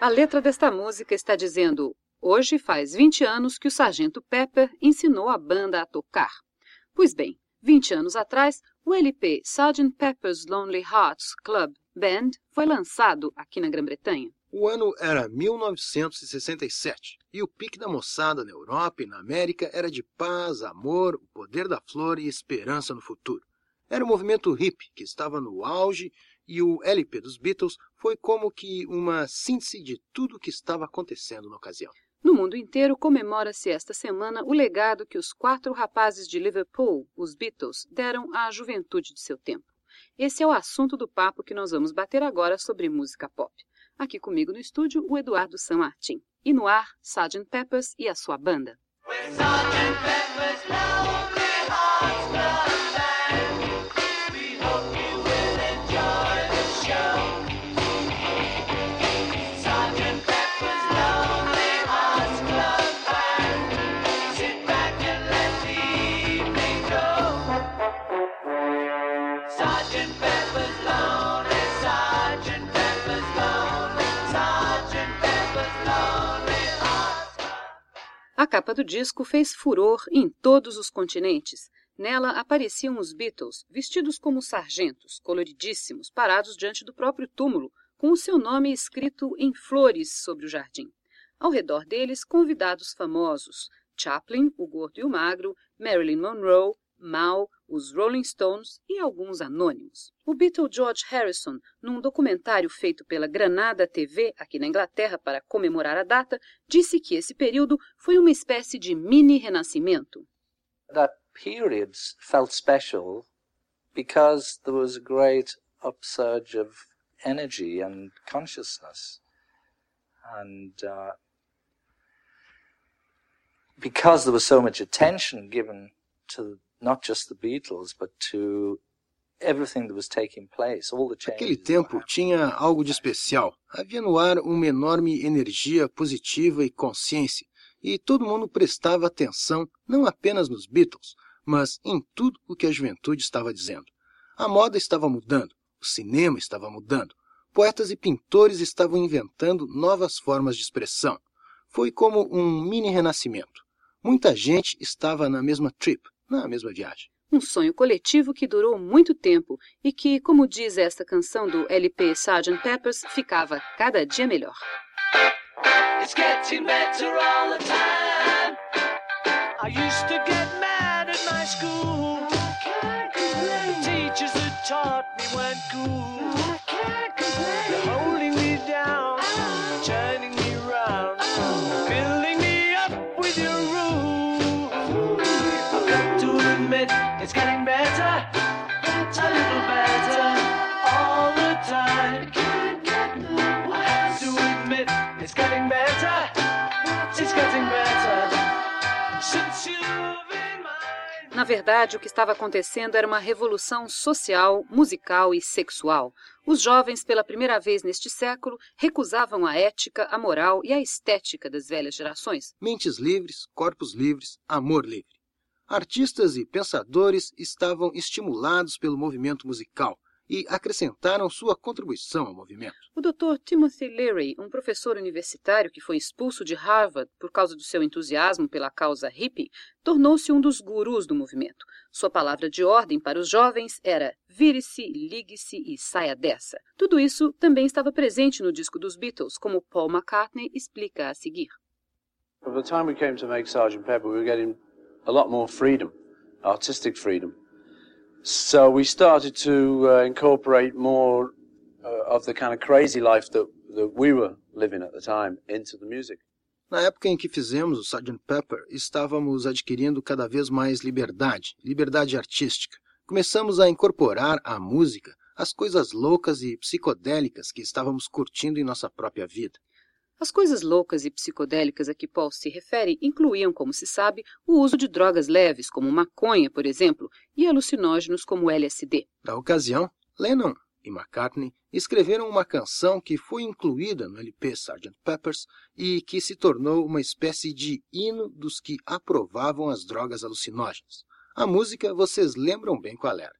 A letra desta música está dizendo: Hoje faz 20 anos que o Sargento Pepper ensinou a banda a tocar. Pois bem, 20 anos atrás, o LP Sgt. Pepper's Lonely Hearts Club Band foi lançado aqui na Grã-Bretanha. O ano era 1967 e o pique da moçada na Europa e na América era de paz, amor, o poder da flor e esperança no futuro. Era o movimento hippie que estava no auge e o LP dos Beatles foi como que uma síntese de tudo o que estava acontecendo na ocasião. No mundo inteiro comemora-se esta semana o legado que os quatro rapazes de Liverpool, os Beatles, deram à juventude de seu tempo. Esse é o assunto do papo que nós vamos bater agora sobre música pop. Aqui comigo no estúdio, o Eduardo San Martin. E no ar, Sgt. Peppers e a sua banda. A capa do disco fez furor em todos os continentes. Nela apareciam os Beatles, vestidos como sargentos, coloridíssimos, parados diante do próprio túmulo, com o seu nome escrito em flores sobre o jardim. Ao redor deles, convidados famosos: Chaplin, o gordo e o magro, Marilyn Monroe, Mao, os Rolling Stones e alguns anônimos. O Beatle George Harrison, num documentário feito pela Granada TV aqui na Inglaterra para comemorar a data, disse que esse período foi uma espécie de mini renascimento. That period felt special because there was a great upsurge of energy and consciousness. And uh, because there was so much attention given to not just the Beatles, but to everything that was taking place, all the changes. Aquele tempo tinha algo de especial. Havia no ar uma enorme energia positiva e consciência, e todo mundo prestava atenção não apenas nos Beatles, mas em tudo o que a juventude estava dizendo. A moda estava mudando, o cinema estava mudando, poetas e pintores estavam inventando novas formas de expressão. Foi como um mini renascimento. Muita gente estava na mesma trip, na mesma viagem. Um sonho coletivo que durou muito tempo e que, como diz esta canção do LP Sgt. Peppers, ficava cada dia melhor. It's getting better all the time. I used to get mad at my school. The teachers that taught me weren't cool. Na verdade, o que estava acontecendo era uma revolução social, musical e sexual. Os jovens, pela primeira vez neste século, recusavam a ética, a moral e a estética das velhas gerações. Mentes livres, corpos livres, amor livre. Artistas e pensadores estavam estimulados pelo movimento musical e acrescentaram sua contribuição ao movimento. O Dr. Timothy Leary, um professor universitário que foi expulso de Harvard por causa do seu entusiasmo pela causa hippie, tornou-se um dos gurus do movimento. Sua palavra de ordem para os jovens era vire-se, ligue-se e saia dessa. Tudo isso também estava presente no disco dos Beatles, como Paul McCartney explica a seguir. By the time we came to make Sgt. Pepper, we were getting a lot more freedom, artistic freedom. So we started to uh, incorporate more uh, of the kind of crazy life that, that we were living at the time into the music. Na época em que fizemos o Sgt. Pepper, estávamos adquirindo cada vez mais liberdade, liberdade artística. Começamos a incorporar à música as coisas loucas e psicodélicas que estávamos curtindo em nossa própria vida. As coisas loucas e psicodélicas a que Paul se refere incluíam, como se sabe, o uso de drogas leves, como maconha, por exemplo, e alucinógenos como LSD. Na ocasião, Lennon e McCartney escreveram uma canção que foi incluída no LP Sgt. Peppers e que se tornou uma espécie de hino dos que aprovavam as drogas alucinógenas. A música vocês lembram bem qual era.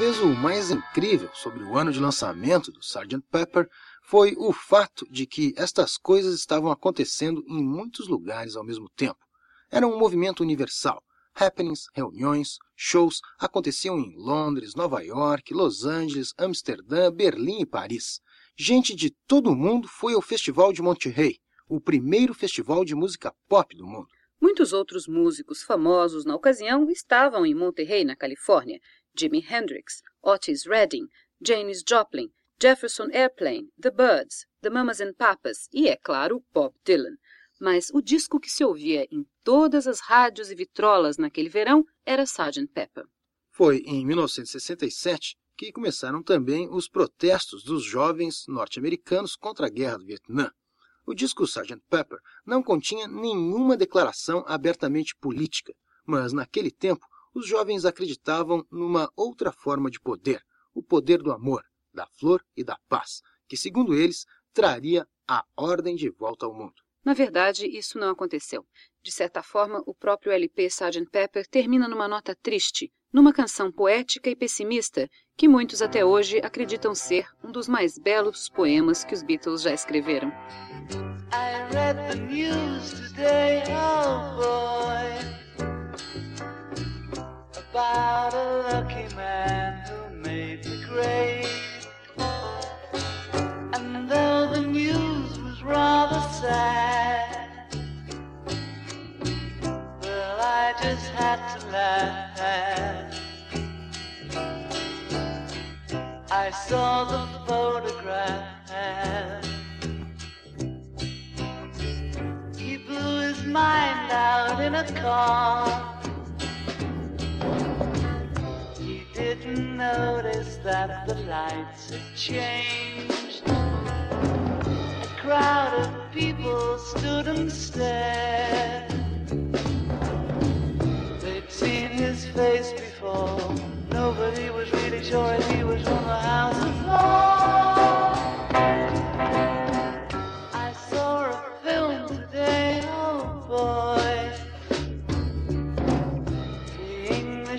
O mais incrível sobre o ano de lançamento do Sgt. Pepper foi o fato de que estas coisas estavam acontecendo em muitos lugares ao mesmo tempo. Era um movimento universal. Happenings, reuniões, shows aconteciam em Londres, Nova York, Los Angeles, Amsterdã, Berlim e Paris. Gente de todo o mundo foi ao Festival de Monterrey, o primeiro festival de música pop do mundo. Muitos outros músicos famosos na ocasião estavam em Monterrey, na Califórnia, Jimi Hendrix, Otis Redding, Janis Joplin, Jefferson Airplane, The Birds, The Mamas and Papas e, é claro, Bob Dylan. Mas o disco que se ouvia em todas as rádios e vitrolas naquele verão era Sgt. Pepper. Foi em 1967 que começaram também os protestos dos jovens norte-americanos contra a Guerra do Vietnã. O disco Sgt. Pepper não continha nenhuma declaração abertamente política, mas naquele tempo os jovens acreditavam numa outra forma de poder, o poder do amor, da flor e da paz, que, segundo eles, traria a ordem de volta ao mundo. Na verdade, isso não aconteceu. De certa forma, o próprio LP Sgt. Pepper termina numa nota triste, numa canção poética e pessimista que muitos até hoje acreditam ser um dos mais belos poemas que os Beatles já escreveram. I read the news today, oh boy. About a lucky man who made the grade. And though the news was rather sad, well, I just had to laugh. I saw the photograph. He blew his mind out in a car. Notice that the lights had changed. A crowd of people stood and stared.